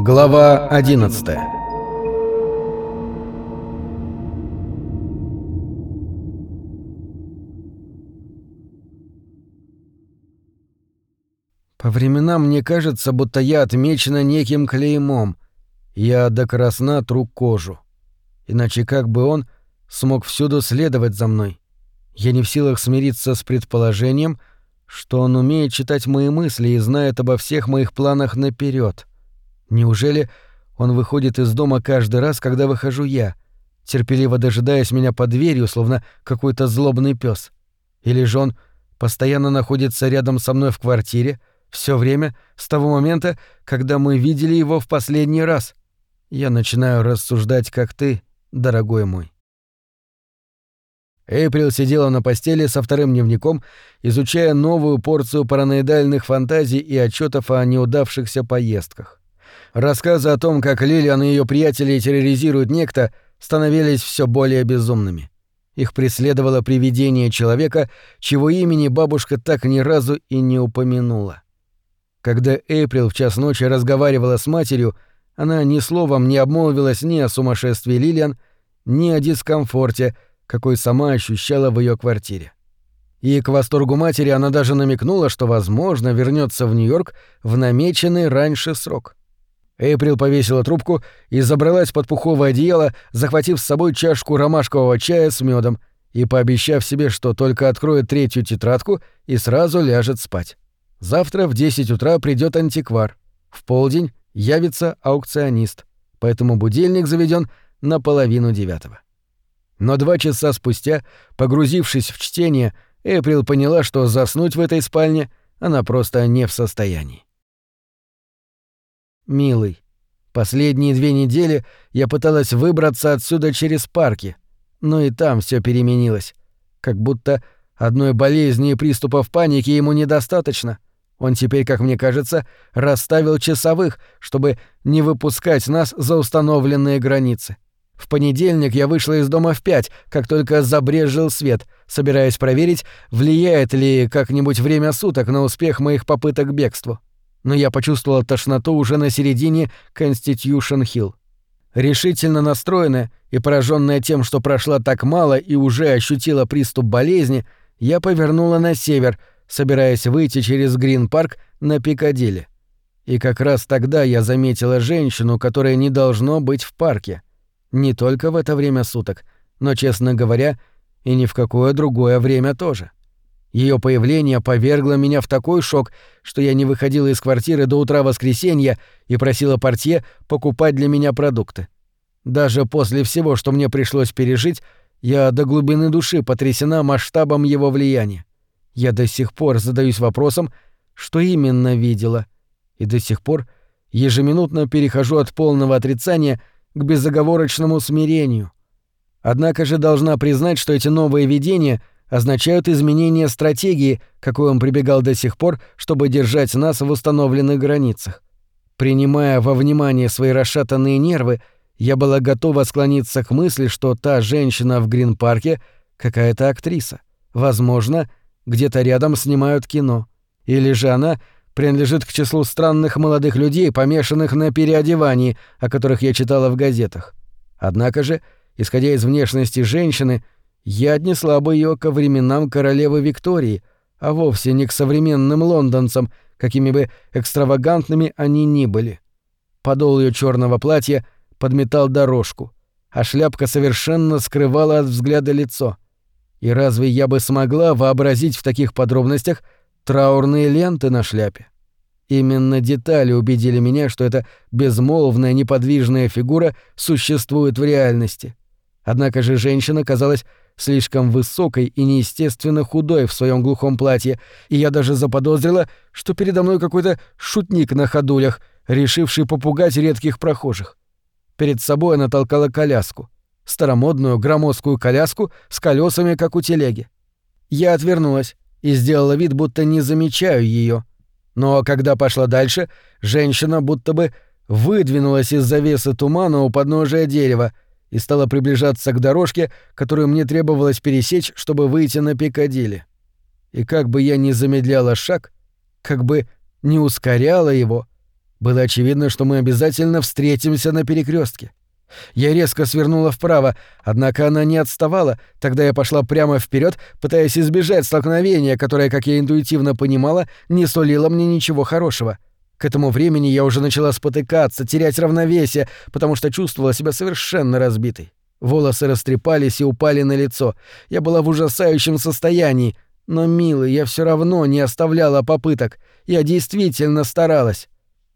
Глава 11 По временам мне кажется, будто я отмечена неким клеймом. Я до красна тру кожу. Иначе как бы он смог всюду следовать за мной? Я не в силах смириться с предположением, что он умеет читать мои мысли и знает обо всех моих планах наперед. Неужели он выходит из дома каждый раз, когда выхожу я, терпеливо дожидаясь меня под дверью, словно какой-то злобный пес? Или же он постоянно находится рядом со мной в квартире, все время с того момента, когда мы видели его в последний раз? Я начинаю рассуждать, как ты, дорогой мой. Эйприл сидела на постели со вторым дневником, изучая новую порцию параноидальных фантазий и отчетов о неудавшихся поездках. Рассказы о том, как Лилиан и ее приятели терроризируют некто, становились все более безумными. Их преследовало привидение человека, чего имени бабушка так ни разу и не упомянула. Когда Эйприл в час ночи разговаривала с матерью, она ни словом не обмолвилась ни о сумасшествии Лилиан, ни о дискомфорте — какой сама ощущала в ее квартире. И к восторгу матери она даже намекнула, что, возможно, вернется в Нью-Йорк в намеченный раньше срок. Эйприл повесила трубку и забралась под пуховое одеяло, захватив с собой чашку ромашкового чая с медом и пообещав себе, что только откроет третью тетрадку и сразу ляжет спать. Завтра в 10 утра придет антиквар. В полдень явится аукционист, поэтому будильник заведен на половину девятого. Но два часа спустя, погрузившись в чтение, Эприл поняла, что заснуть в этой спальне она просто не в состоянии. «Милый, последние две недели я пыталась выбраться отсюда через парки, но и там все переменилось. Как будто одной болезни и приступов паники ему недостаточно. Он теперь, как мне кажется, расставил часовых, чтобы не выпускать нас за установленные границы. В понедельник я вышла из дома в пять, как только забрежил свет, собираясь проверить, влияет ли как-нибудь время суток на успех моих попыток к бегству. Но я почувствовала тошноту уже на середине Конститюшн-Хилл. Решительно настроенная и пораженная тем, что прошла так мало и уже ощутила приступ болезни, я повернула на север, собираясь выйти через Грин-парк на Пикадилли. И как раз тогда я заметила женщину, которая не должно быть в парке — не только в это время суток, но, честно говоря, и ни в какое другое время тоже. Ее появление повергло меня в такой шок, что я не выходила из квартиры до утра воскресенья и просила портье покупать для меня продукты. Даже после всего, что мне пришлось пережить, я до глубины души потрясена масштабом его влияния. Я до сих пор задаюсь вопросом, что именно видела, и до сих пор ежеминутно перехожу от полного отрицания — к безоговорочному смирению. Однако же должна признать, что эти новые видения означают изменение стратегии, какой он прибегал до сих пор, чтобы держать нас в установленных границах. Принимая во внимание свои расшатанные нервы, я была готова склониться к мысли, что та женщина в Грин-парке — какая-то актриса. Возможно, где-то рядом снимают кино. Или же она принадлежит к числу странных молодых людей, помешанных на переодевании, о которых я читала в газетах. Однако же, исходя из внешности женщины, я отнесла бы ее ко временам королевы Виктории, а вовсе не к современным лондонцам, какими бы экстравагантными они ни были. Подол ее черного платья подметал дорожку, а шляпка совершенно скрывала от взгляда лицо. И разве я бы смогла вообразить в таких подробностях — траурные ленты на шляпе. Именно детали убедили меня, что эта безмолвная неподвижная фигура существует в реальности. Однако же женщина казалась слишком высокой и неестественно худой в своем глухом платье, и я даже заподозрила, что передо мной какой-то шутник на ходулях, решивший попугать редких прохожих. Перед собой она толкала коляску. Старомодную громоздкую коляску с колесами, как у телеги. Я отвернулась и сделала вид, будто не замечаю ее. Но когда пошла дальше, женщина будто бы выдвинулась из завесы тумана у подножия дерева и стала приближаться к дорожке, которую мне требовалось пересечь, чтобы выйти на Пикадилли. И как бы я ни замедляла шаг, как бы не ускоряла его, Было очевидно, что мы обязательно встретимся на перекрестке. Я резко свернула вправо, однако она не отставала, тогда я пошла прямо вперед, пытаясь избежать столкновения, которое, как я интуитивно понимала, не сулило мне ничего хорошего. К этому времени я уже начала спотыкаться, терять равновесие, потому что чувствовала себя совершенно разбитой. Волосы растрепались и упали на лицо. Я была в ужасающем состоянии. Но, милый, я все равно не оставляла попыток. Я действительно старалась.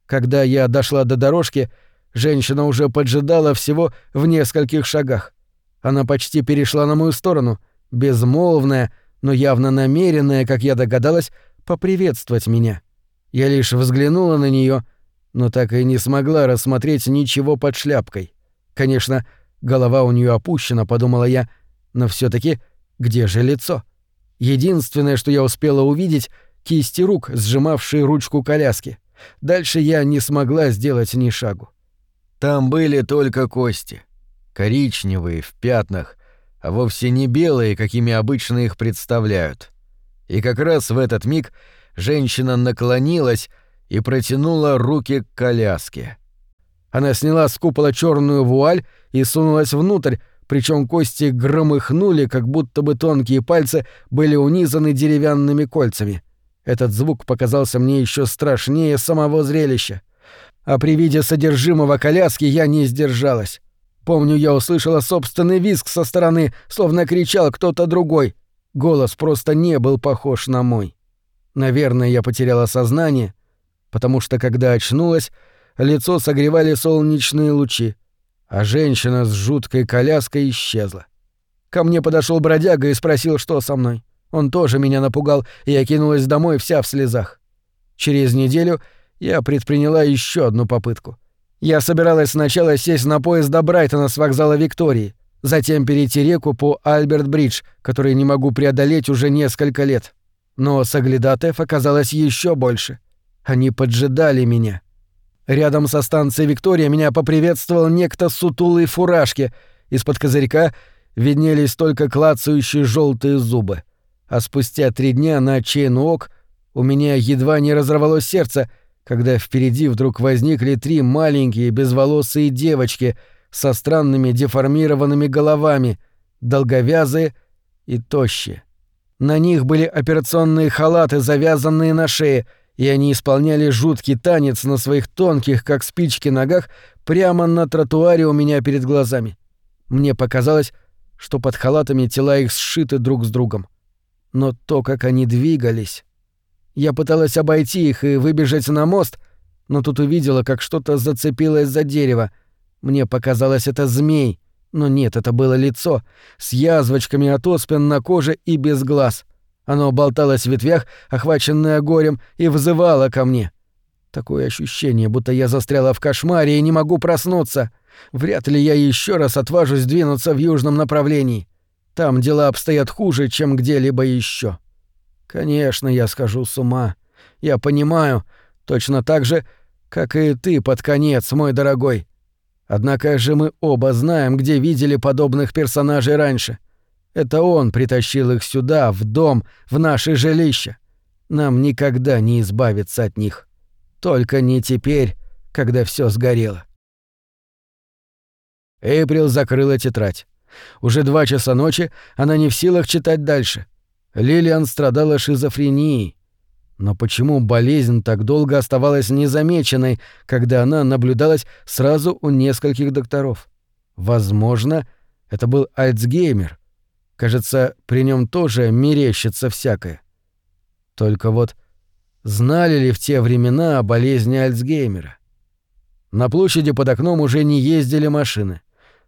Когда я дошла до дорожки, женщина уже поджидала всего в нескольких шагах. Она почти перешла на мою сторону, безмолвная, но явно намеренная, как я догадалась, поприветствовать меня. Я лишь взглянула на нее, но так и не смогла рассмотреть ничего под шляпкой. Конечно, Голова у нее опущена, подумала я, но все таки где же лицо? Единственное, что я успела увидеть, кисти рук, сжимавшие ручку коляски. Дальше я не смогла сделать ни шагу. Там были только кости. Коричневые, в пятнах, а вовсе не белые, какими обычно их представляют. И как раз в этот миг женщина наклонилась и протянула руки к коляске. Она сняла с купола черную вуаль и сунулась внутрь, причем кости громыхнули, как будто бы тонкие пальцы были унизаны деревянными кольцами. Этот звук показался мне еще страшнее самого зрелища. А при виде содержимого коляски я не сдержалась. Помню, я услышала собственный визг со стороны, словно кричал кто-то другой. Голос просто не был похож на мой. Наверное, я потеряла сознание, потому что, когда очнулась, лицо согревали солнечные лучи, а женщина с жуткой коляской исчезла. Ко мне подошел бродяга и спросил, что со мной. Он тоже меня напугал, и я кинулась домой вся в слезах. Через неделю я предприняла еще одну попытку. Я собиралась сначала сесть на поезд до Брайтона с вокзала Виктории, затем перейти реку по Альберт-Бридж, который не могу преодолеть уже несколько лет. Но соглядатаев оказалось еще больше. Они поджидали меня. Рядом со станцией Виктория меня поприветствовал некто сутулый фуражки. Из-под козырька виднелись только клацающие желтые зубы. А спустя три дня на Чейнуок у меня едва не разорвалось сердце, когда впереди вдруг возникли три маленькие безволосые девочки со странными деформированными головами, долговязые и тощие. На них были операционные халаты, завязанные на шее — и они исполняли жуткий танец на своих тонких, как спички, ногах прямо на тротуаре у меня перед глазами. Мне показалось, что под халатами тела их сшиты друг с другом. Но то, как они двигались... Я пыталась обойти их и выбежать на мост, но тут увидела, как что-то зацепилось за дерево. Мне показалось, это змей, но нет, это было лицо, с язвочками от оспин на коже и без глаз — оно болталось в ветвях, охваченное горем, и взывало ко мне. Такое ощущение, будто я застряла в кошмаре и не могу проснуться. Вряд ли я еще раз отважусь двинуться в южном направлении. Там дела обстоят хуже, чем где-либо еще. Конечно, я схожу с ума. Я понимаю, точно так же, как и ты под конец, мой дорогой. Однако же мы оба знаем, где видели подобных персонажей раньше — это он притащил их сюда, в дом, в наше жилище. Нам никогда не избавиться от них. Только не теперь, когда все сгорело. Эйприл закрыла тетрадь. Уже два часа ночи она не в силах читать дальше. Лилиан страдала шизофренией. Но почему болезнь так долго оставалась незамеченной, когда она наблюдалась сразу у нескольких докторов? Возможно, это был Альцгеймер. Кажется, при нем тоже мерещится всякое. Только вот знали ли в те времена о болезни Альцгеймера? На площади под окном уже не ездили машины.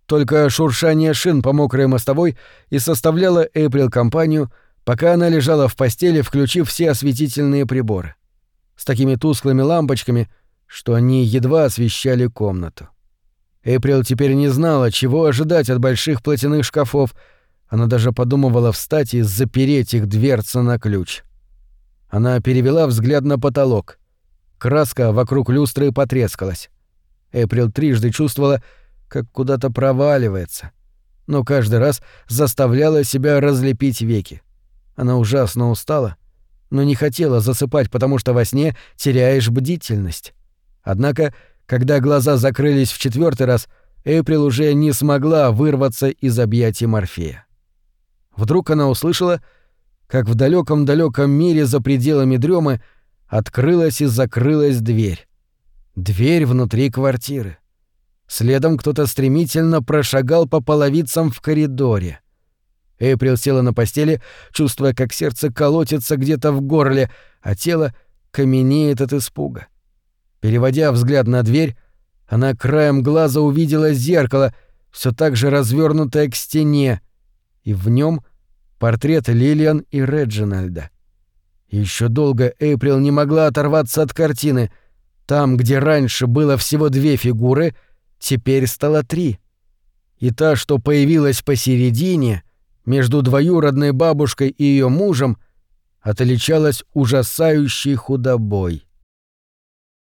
Только шуршание шин по мокрой мостовой и составляло Эйприл компанию, пока она лежала в постели, включив все осветительные приборы. С такими тусклыми лампочками, что они едва освещали комнату. Эйприл теперь не знала, чего ожидать от больших платяных шкафов — она даже подумывала встать и запереть их дверцы на ключ. Она перевела взгляд на потолок. Краска вокруг люстры потрескалась. Эприл трижды чувствовала, как куда-то проваливается, но каждый раз заставляла себя разлепить веки. Она ужасно устала, но не хотела засыпать, потому что во сне теряешь бдительность. Однако, когда глаза закрылись в четвертый раз, Эйприл уже не смогла вырваться из объятий Морфея. Вдруг она услышала, как в далеком далеком мире за пределами дремы открылась и закрылась дверь. Дверь внутри квартиры. Следом кто-то стремительно прошагал по половицам в коридоре. Эйприл села на постели, чувствуя, как сердце колотится где-то в горле, а тело каменеет от испуга. Переводя взгляд на дверь, она краем глаза увидела зеркало, все так же развернутое к стене, и в нем портрет Лилиан и Реджинальда. Еще долго Эйприл не могла оторваться от картины. Там, где раньше было всего две фигуры, теперь стало три. И та, что появилась посередине, между двоюродной бабушкой и ее мужем, отличалась ужасающей худобой.